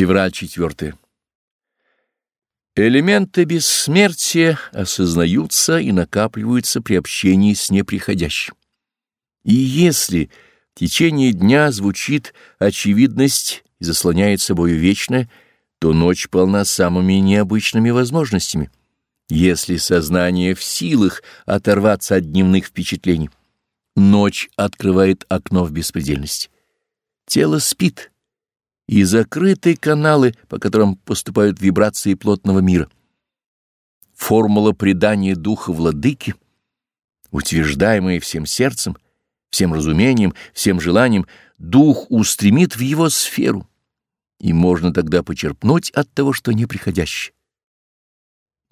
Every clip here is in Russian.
Февраль 4. Элементы бессмертия осознаются и накапливаются при общении с неприходящим. И если в течение дня звучит очевидность и заслоняет собою вечное, то ночь полна самыми необычными возможностями, если сознание в силах оторваться от дневных впечатлений. Ночь открывает окно в беспредельность. Тело спит и закрыты каналы, по которым поступают вибрации плотного мира. Формула предания духа владыки, утверждаемая всем сердцем, всем разумением, всем желанием, дух устремит в его сферу, и можно тогда почерпнуть от того, что неприходящее.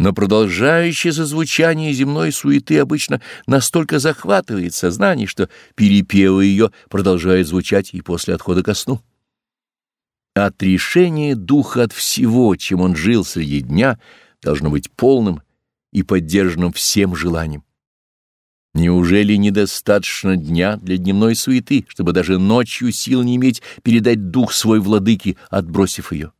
Но продолжающееся звучание земной суеты обычно настолько захватывает сознание, что перепевы ее продолжают звучать и после отхода ко сну. Отрешение духа от всего, чем он жил среди дня, должно быть полным и поддержанным всем желанием. Неужели недостаточно дня для дневной суеты, чтобы даже ночью сил не иметь передать дух свой владыке, отбросив ее?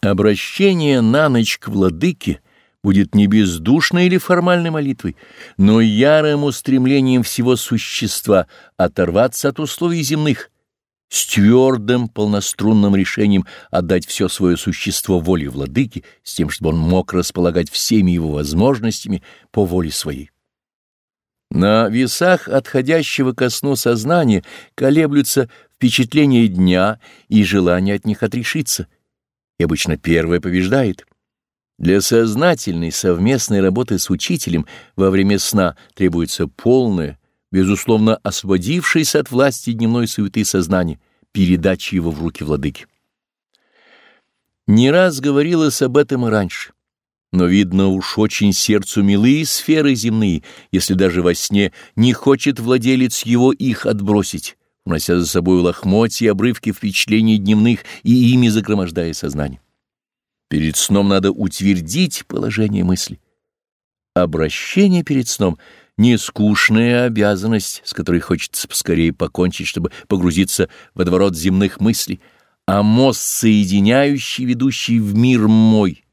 Обращение на ночь к владыке будет не бездушной или формальной молитвой, но ярым устремлением всего существа оторваться от условий земных, с твердым полнострунным решением отдать все свое существо воле владыки, с тем, чтобы он мог располагать всеми его возможностями по воле своей. На весах отходящего ко сну сознания колеблются впечатления дня и желание от них отрешиться, и обычно первое побеждает. Для сознательной совместной работы с учителем во время сна требуется полное, безусловно освободившееся от власти дневной суеты сознание, передачи его в руки владыки. Не раз говорилось об этом и раньше, но, видно, уж очень сердцу милые сферы земные, если даже во сне не хочет владелец его их отбросить, унося за собой лохмотья и обрывки впечатлений дневных и ими загромождая сознание. Перед сном надо утвердить положение мысли. Обращение перед сном — не скучная обязанность, с которой хочется поскорее покончить, чтобы погрузиться в водоворот земных мыслей, а мост, соединяющий, ведущий в мир мой,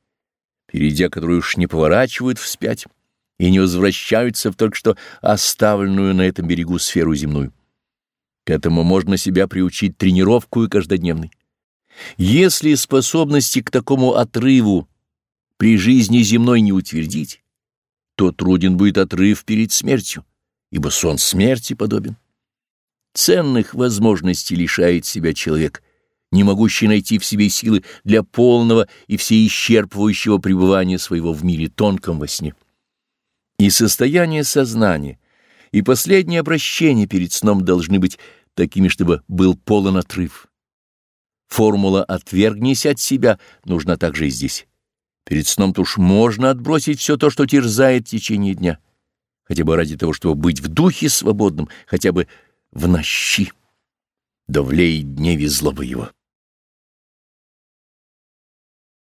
перейдя который уж не поворачивают вспять и не возвращаются в только что оставленную на этом берегу сферу земную. К этому можно себя приучить тренировку и каждодневной. Если способности к такому отрыву при жизни земной не утвердить, то труден будет отрыв перед смертью, ибо сон смерти подобен. Ценных возможностей лишает себя человек, не могущий найти в себе силы для полного и всеисчерпывающего пребывания своего в мире тонком во сне. И состояние сознания, и последнее обращение перед сном должны быть такими, чтобы был полон отрыв. Формула «отвергнись от себя» нужна также и здесь. Перед сном-то уж можно отбросить все то, что терзает в течение дня, хотя бы ради того, чтобы быть в духе свободным, хотя бы в нощи. Да влеет дневе злоба его.